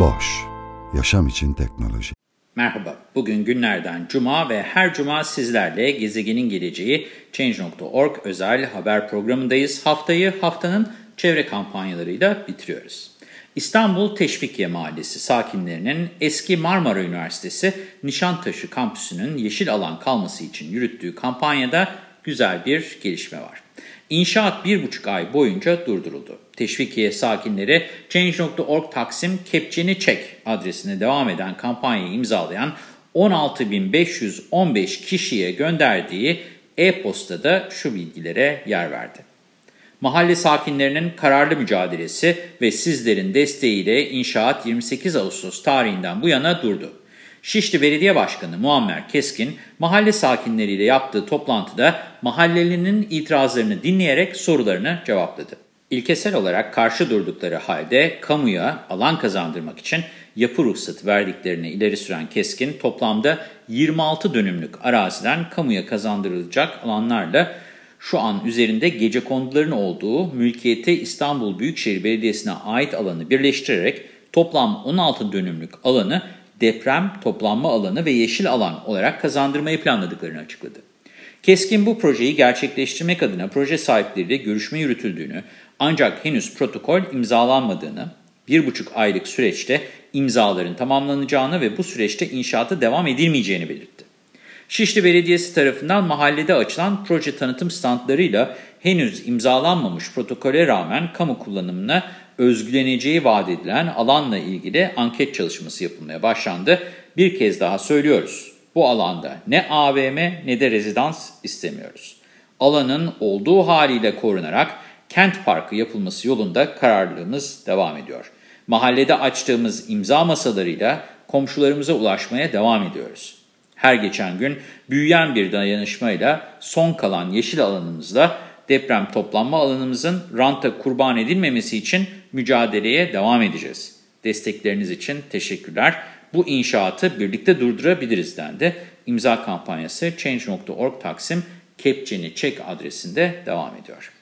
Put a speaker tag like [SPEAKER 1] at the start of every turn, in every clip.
[SPEAKER 1] Boş, yaşam için teknoloji.
[SPEAKER 2] Merhaba, bugün günlerden cuma ve her cuma sizlerle gezegenin geleceği Change.org özel haber programındayız. Haftayı haftanın çevre kampanyalarıyla bitiriyoruz. İstanbul Teşvikiye Mahallesi sakinlerinin eski Marmara Üniversitesi Nişantaşı kampüsünün yeşil alan kalması için yürüttüğü kampanyada güzel bir gelişme var. İnşaat bir buçuk ay boyunca durduruldu. Teşvikiye sakinleri Change.org Taksim Kepçeni Çek adresine devam eden kampanyayı imzalayan 16.515 kişiye gönderdiği e-postada şu bilgilere yer verdi. Mahalle sakinlerinin kararlı mücadelesi ve sizlerin desteğiyle inşaat 28 Ağustos tarihinden bu yana durdu. Şişli Belediye Başkanı Muammer Keskin, mahalle sakinleriyle yaptığı toplantıda mahallelinin itirazlarını dinleyerek sorularını cevapladı. İlkesel olarak karşı durdukları halde kamuya alan kazandırmak için yapı ruhsatı verdiklerini ileri süren Keskin, toplamda 26 dönümlük araziden kamuya kazandırılacak alanlarla şu an üzerinde gece konduların olduğu mülkiyete İstanbul Büyükşehir Belediyesi'ne ait alanı birleştirerek toplam 16 dönümlük alanı deprem, toplanma alanı ve yeşil alan olarak kazandırmayı planladıklarını açıkladı. Keskin bu projeyi gerçekleştirmek adına proje sahipleriyle görüşme yürütüldüğünü ancak henüz protokol imzalanmadığını, bir buçuk aylık süreçte imzaların tamamlanacağını ve bu süreçte inşaata devam edilmeyeceğini belirtti. Şişli Belediyesi tarafından mahallede açılan proje tanıtım standlarıyla henüz imzalanmamış protokole rağmen kamu kullanımına özgüleneceği vaat edilen alanla ilgili anket çalışması yapılmaya başlandı. Bir kez daha söylüyoruz. Bu alanda ne AVM ne de rezidans istemiyoruz. Alanın olduğu haliyle korunarak kent parkı yapılması yolunda kararlılığımız devam ediyor. Mahallede açtığımız imza masalarıyla komşularımıza ulaşmaya devam ediyoruz. Her geçen gün büyüyen bir dayanışmayla son kalan yeşil alanımızda deprem toplanma alanımızın ranta kurban edilmemesi için mücadeleye devam edeceğiz. Destekleriniz için teşekkürler. Bu inşaatı birlikte durdurabiliriz dendi. İmza kampanyası Change.org Taksim Kepçeni Çek adresinde devam ediyor.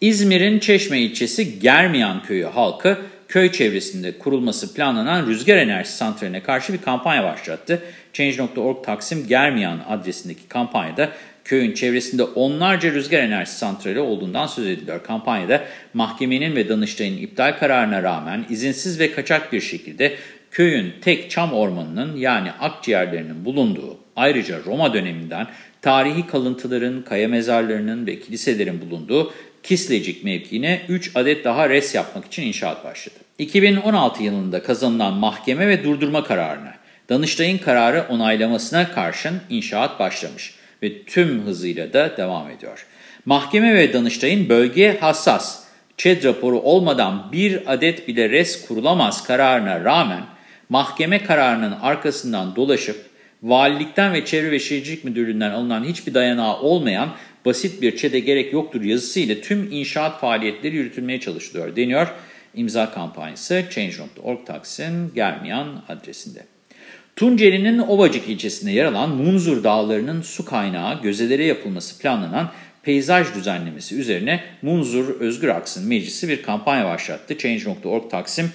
[SPEAKER 2] İzmir'in Çeşme ilçesi Germiyan köyü halkı köy çevresinde kurulması planlanan rüzgar enerji santraline karşı bir kampanya başlattı. Change.org Taksim Germiyan adresindeki kampanyada köyün çevresinde onlarca rüzgar enerji santrali olduğundan söz ediliyor. Kampanyada mahkemenin ve Danıştay'ın iptal kararına rağmen izinsiz ve kaçak bir şekilde köyün tek çam ormanının yani akciğerlerinin bulunduğu ayrıca Roma döneminden tarihi kalıntıların, kaya mezarlarının ve kiliselerin bulunduğu Kislecik mevkiine 3 adet daha res yapmak için inşaat başladı. 2016 yılında kazanılan mahkeme ve durdurma kararına, Danıştay'ın kararı onaylamasına karşın inşaat başlamış ve tüm hızıyla da devam ediyor. Mahkeme ve Danıştay'ın bölgeye hassas, ÇED raporu olmadan bir adet bile res kurulamaz kararına rağmen mahkeme kararının arkasından dolaşıp valilikten ve Çevre ve Şehircilik Müdürlüğü'nden alınan hiçbir dayanağı olmayan basit bir ÇED'e gerek yoktur yazısıyla tüm inşaat faaliyetleri yürütülmeye çalışılıyor deniyor. İmza kampanyası Change.org Taksim Germiyan adresinde. Tunceli'nin Ovacık ilçesinde yer alan Munzur Dağları'nın su kaynağı gözelere yapılması planlanan peyzaj düzenlemesi üzerine Munzur Özgür Aksın Meclisi bir kampanya başlattı. Change.org Taksim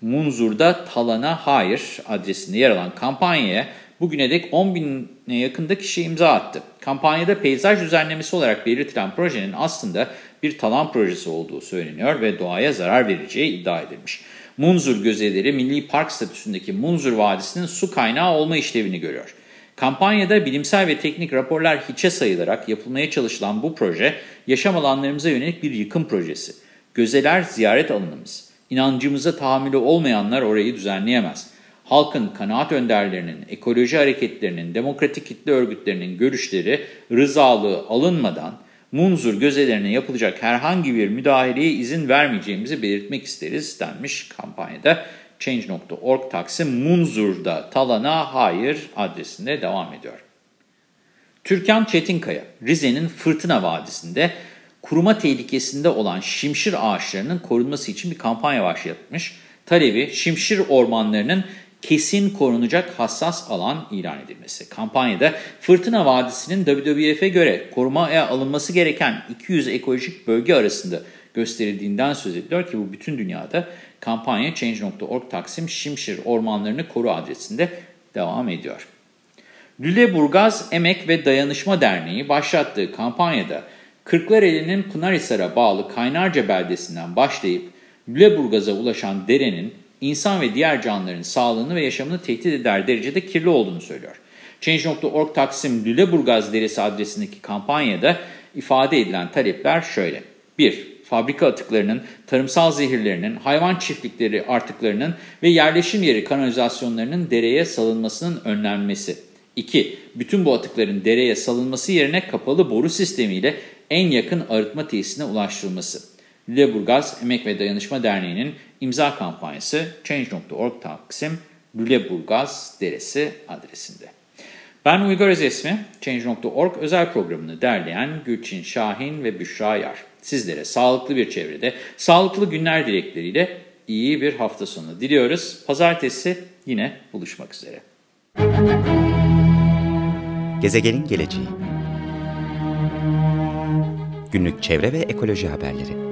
[SPEAKER 2] Munzur'da Talana Hayır adresinde yer alan kampanyaya bugüne dek 10 bine yakında kişi imza attı. Kampanyada peyzaj düzenlemesi olarak belirtilen projenin aslında bir talan projesi olduğu söyleniyor ve doğaya zarar vereceği iddia edilmiş. Munzur Gözeleri Milli Park statüsündeki Munzur Vadisi'nin su kaynağı olma işlevini görüyor. Kampanyada bilimsel ve teknik raporlar hiçe sayılarak yapılmaya çalışılan bu proje, yaşam alanlarımıza yönelik bir yıkım projesi. Gözeler ziyaret alanımız. İnancımıza tahammülü olmayanlar orayı düzenleyemez. Halkın kanaat önderlerinin, ekoloji hareketlerinin, demokratik kitle örgütlerinin görüşleri rızalığı alınmadan Munzur gözelerine yapılacak herhangi bir müdahaleye izin vermeyeceğimizi belirtmek isteriz denmiş kampanyada. Change.org Taksim Munzur'da Talana Hayır adresinde devam ediyor. Türkan Çetinkaya, Rize'nin Fırtına Vadisi'nde kuruma tehlikesinde olan şimşir ağaçlarının korunması için bir kampanya başlatmış. Talebi şimşir ormanlarının kesin korunacak hassas alan ilan edilmesi. Kampanyada Fırtına Vadisi'nin WWF'e göre korumaya alınması gereken 200 ekolojik bölge arasında gösterildiğinden söz ediliyor ki bu bütün dünyada kampanya Change.org Taksim Şimşir Ormanlarını Koru adresinde devam ediyor. Lüleburgaz Emek ve Dayanışma Derneği başlattığı kampanyada Kırklareli'nin Pınarhisar'a bağlı Kaynarca beldesinden başlayıp Lüleburgaz'a ulaşan derenin insan ve diğer canlıların sağlığını ve yaşamını tehdit eder derecede kirli olduğunu söylüyor. Change.org Taksim Lüleburgaz Deresi adresindeki kampanyada ifade edilen talepler şöyle. 1. Fabrika atıklarının, tarımsal zehirlerinin, hayvan çiftlikleri artıklarının ve yerleşim yeri kanalizasyonlarının dereye salınmasının önlenmesi. 2. Bütün bu atıkların dereye salınması yerine kapalı boru sistemiyle en yakın arıtma tesisine ulaştırılması. Lüleburgaz Emek ve Dayanışma Derneği'nin imza kampanyası Change.org Taksim Lüleburgaz Deresi adresinde. Ben Uygar Özesmi, Change.org özel programını derleyen Gülçin Şahin ve Büşra Yar. Sizlere sağlıklı bir çevrede, sağlıklı günler dilekleriyle iyi bir hafta sonu diliyoruz. Pazartesi yine buluşmak üzere.
[SPEAKER 3] Gezegenin geleceği Günlük çevre ve ekoloji haberleri